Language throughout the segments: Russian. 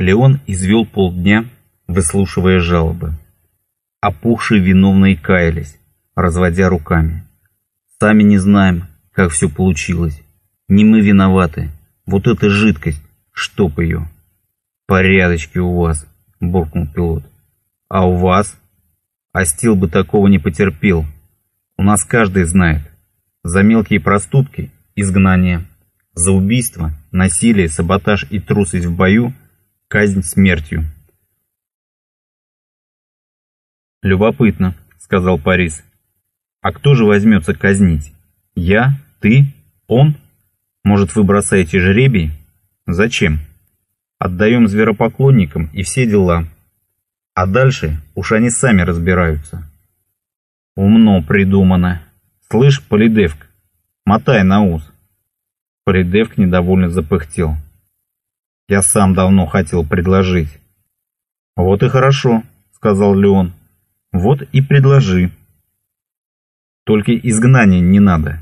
Леон извел полдня, выслушивая жалобы. Опухшие виновные каялись, разводя руками. Сами не знаем, как все получилось. Не мы виноваты. Вот эта жидкость, чтоб ее. Порядочки у вас, буркнул пилот. А у вас? Астил бы такого не потерпел. У нас каждый знает. За мелкие проступки – изгнание. За убийство, насилие, саботаж и трусость в бою – казнь смертью. «Любопытно», — сказал Парис. «А кто же возьмется казнить? Я? Ты? Он? Может, вы бросаете жребий? Зачем? Отдаем зверопоклонникам и все дела. А дальше уж они сами разбираются». «Умно придумано. Слышь, Полидевк, мотай на ус». Полидевк недовольно запыхтел. «Я сам давно хотел предложить». «Вот и хорошо», — сказал Леон. Вот и предложи. Только изгнания не надо.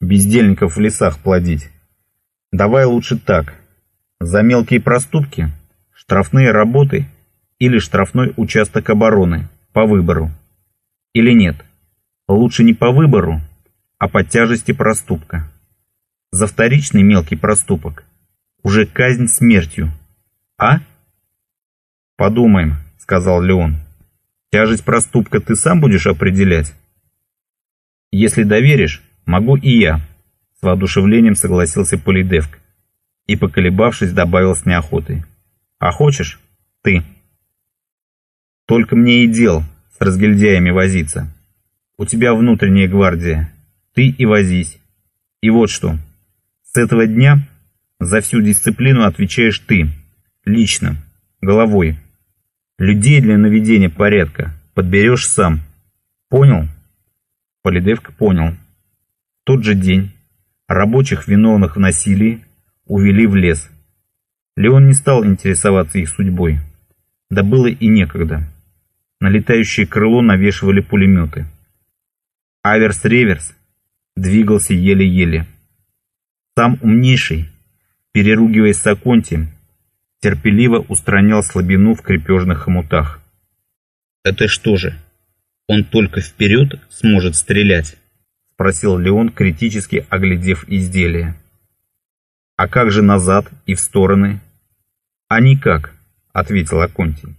Бездельников в лесах плодить. Давай лучше так. За мелкие проступки штрафные работы или штрафной участок обороны по выбору. Или нет, лучше не по выбору, а по тяжести проступка. За вторичный мелкий проступок уже казнь смертью. А? Подумаем, сказал Леон. Тяжесть проступка ты сам будешь определять? Если доверишь, могу и я, с воодушевлением согласился Полидевк и, поколебавшись, добавил с неохотой. А хочешь? Ты. Только мне и дел с разгильдяями возиться. У тебя внутренняя гвардия. Ты и возись. И вот что. С этого дня за всю дисциплину отвечаешь ты. Лично. Головой. Людей для наведения порядка подберешь сам. Понял? Полидевка понял. В тот же день рабочих, виновных в насилии, увели в лес. Леон не стал интересоваться их судьбой. Да было и некогда. На летающее крыло навешивали пулеметы. Аверс-реверс двигался еле-еле. Сам умнейший, переругиваясь с Аконти, терпеливо устранял слабину в крепежных хомутах. «Это что же, он только вперед сможет стрелять?» — спросил Леон, критически оглядев изделие. «А как же назад и в стороны?» «А никак», — ответил Аконтий.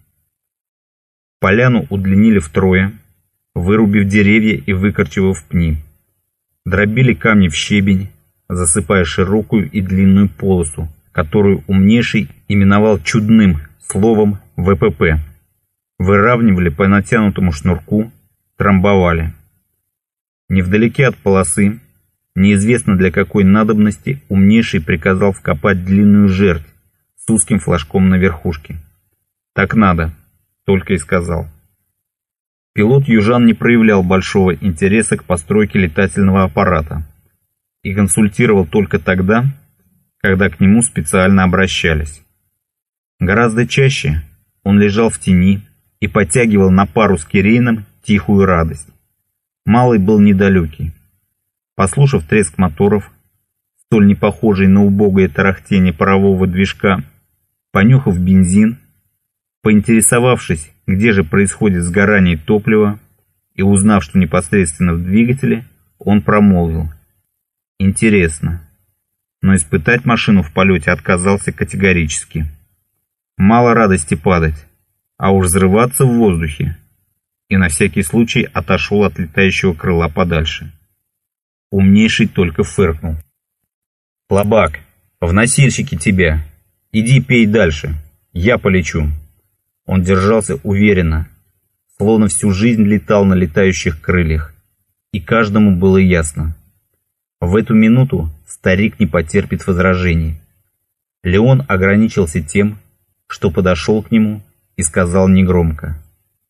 Поляну удлинили втрое, вырубив деревья и выкорчевав пни. Дробили камни в щебень, засыпая широкую и длинную полосу, которую умнейший именовал чудным словом ВПП. Выравнивали по натянутому шнурку, трамбовали. Невдалеке от полосы, неизвестно для какой надобности, умнейший приказал вкопать длинную жертв с узким флажком на верхушке. «Так надо», — только и сказал. Пилот Южан не проявлял большого интереса к постройке летательного аппарата и консультировал только тогда, когда к нему специально обращались. Гораздо чаще он лежал в тени и подтягивал на пару с Кирейном тихую радость. Малый был недалекий. Послушав треск моторов, столь не похожий на убогое тарахтение парового движка, понюхав бензин, поинтересовавшись, где же происходит сгорание топлива, и узнав, что непосредственно в двигателе, он промолвил. «Интересно, но испытать машину в полете отказался категорически. Мало радости падать, а уж взрываться в воздухе. И на всякий случай отошел от летающего крыла подальше. Умнейший только фыркнул. «Лобак, в носильщике тебя. Иди пей дальше. Я полечу». Он держался уверенно, словно всю жизнь летал на летающих крыльях. И каждому было ясно. В эту минуту старик не потерпит возражений. Леон ограничился тем, что подошел к нему и сказал негромко,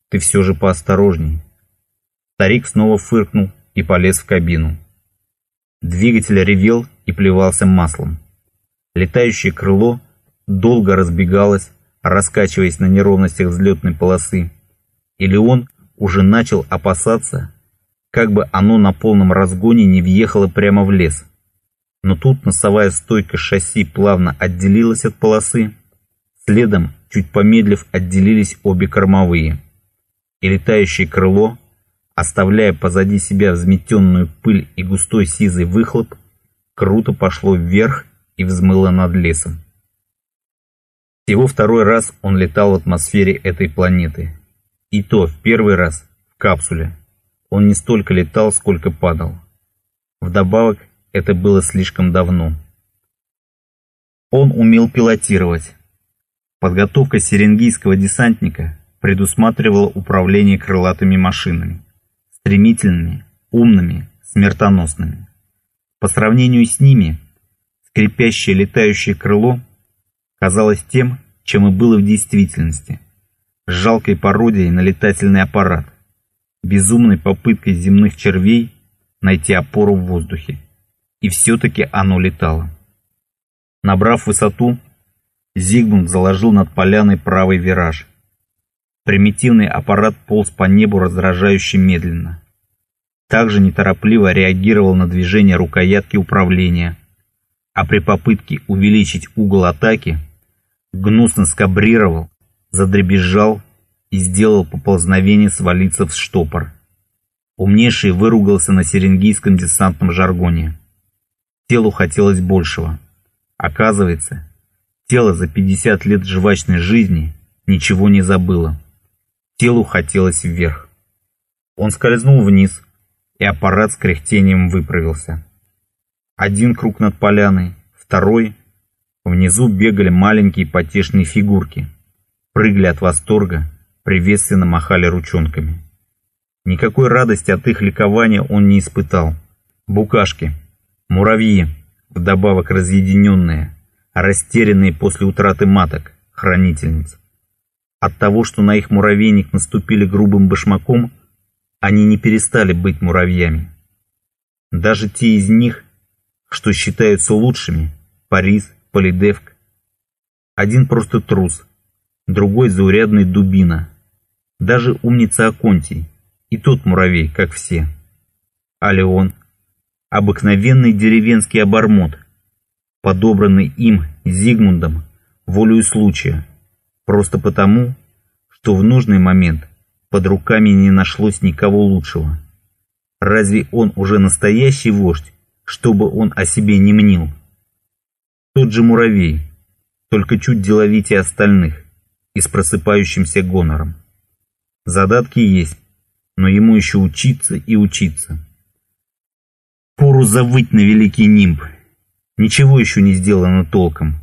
«Ты все же поосторожней». Старик снова фыркнул и полез в кабину. Двигатель ревел и плевался маслом. Летающее крыло долго разбегалось, раскачиваясь на неровностях взлетной полосы, и Леон уже начал опасаться, как бы оно на полном разгоне не въехало прямо в лес. Но тут носовая стойка шасси плавно отделилась от полосы, следом чуть помедлив, отделились обе кормовые. И летающее крыло, оставляя позади себя взметенную пыль и густой сизый выхлоп, круто пошло вверх и взмыло над лесом. Всего второй раз он летал в атмосфере этой планеты. И то в первый раз в капсуле. Он не столько летал, сколько падал. Вдобавок, это было слишком давно. Он умел пилотировать. Подготовка серенгийского десантника предусматривала управление крылатыми машинами. Стремительными, умными, смертоносными. По сравнению с ними, скрипящее летающее крыло казалось тем, чем и было в действительности. Жалкой пародией на летательный аппарат, безумной попыткой земных червей найти опору в воздухе. И все-таки оно летало. Набрав высоту, Зигмунд заложил над поляной правый вираж. Примитивный аппарат полз по небу раздражающе медленно. Также неторопливо реагировал на движение рукоятки управления, а при попытке увеличить угол атаки гнусно скабрировал, задребезжал и сделал поползновение свалиться в штопор. Умнейший выругался на серенгийском десантном жаргоне. Телу хотелось большего. Оказывается, тело за 50 лет жвачной жизни ничего не забыло. Телу хотелось вверх. Он скользнул вниз, и аппарат с кряхтением выправился. Один круг над поляной, второй. Внизу бегали маленькие потешные фигурки. Прыгали от восторга, приветственно махали ручонками. Никакой радости от их ликования он не испытал. Букашки, муравьи, вдобавок разъединенные, растерянные после утраты маток, хранительниц. От того, что на их муравейник наступили грубым башмаком, они не перестали быть муравьями. Даже те из них, что считаются лучшими, Парис, Полидевк, один просто трус, другой заурядный дубина, даже умница Аконтий, и тот муравей, как все. А Леон – обыкновенный деревенский обормот, подобранный им, Зигмундом, волею случая, просто потому, что в нужный момент под руками не нашлось никого лучшего. Разве он уже настоящий вождь, чтобы он о себе не мнил? Тот же муравей, только чуть деловитее остальных и с просыпающимся гонором. Задатки есть, но ему еще учиться и учиться. Пору завыть на великий нимб. Ничего еще не сделано толком.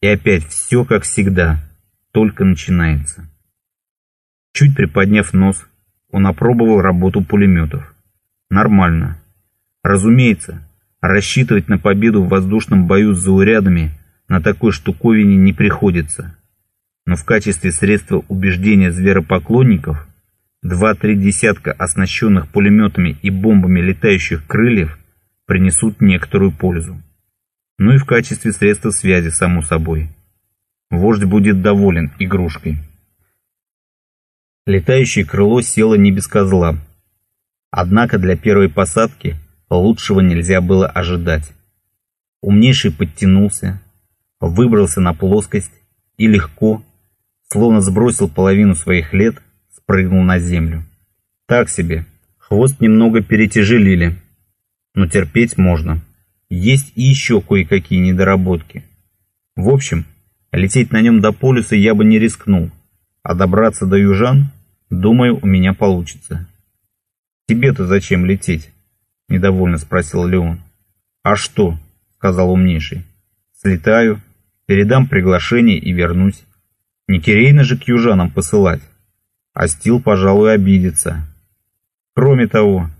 И опять все как всегда, только начинается. Чуть приподняв нос, он опробовал работу пулеметов. Нормально. Разумеется, рассчитывать на победу в воздушном бою с заурядами на такой штуковине не приходится. Но в качестве средства убеждения зверопоклонников два-три десятка оснащенных пулеметами и бомбами летающих крыльев – принесут некоторую пользу. Ну и в качестве средства связи, само собой. Вождь будет доволен игрушкой. Летающее крыло село не без козла. Однако для первой посадки лучшего нельзя было ожидать. Умнейший подтянулся, выбрался на плоскость и легко, словно сбросил половину своих лет, спрыгнул на землю. Так себе, хвост немного перетяжелили, но терпеть можно. Есть и еще кое-какие недоработки. В общем, лететь на нем до полюса я бы не рискнул, а добраться до южан, думаю, у меня получится. «Тебе-то зачем лететь?» – недовольно спросил Леон. «А что?» – сказал умнейший. «Слетаю, передам приглашение и вернусь. Не Кирейна же к южанам посылать. А Стил, пожалуй, обидится. Кроме того,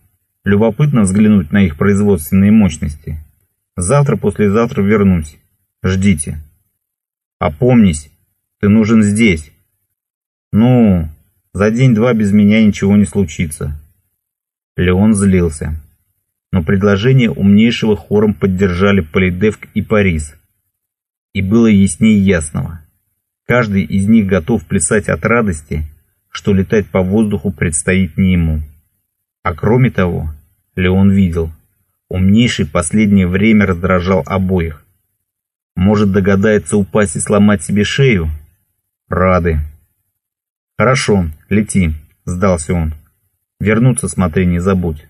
Любопытно взглянуть на их производственные мощности. Завтра-послезавтра вернусь. Ждите. Опомнись, ты нужен здесь. Ну, за день-два без меня ничего не случится. Леон злился. Но предложение умнейшего хором поддержали Полидевк и Парис. И было яснее ясного. Каждый из них готов плясать от радости, что летать по воздуху предстоит не ему. А кроме того, Леон видел, умнейший последнее время раздражал обоих. Может догадается упасть и сломать себе шею? Рады. Хорошо, лети, сдался он. Вернуться смотри, не забудь.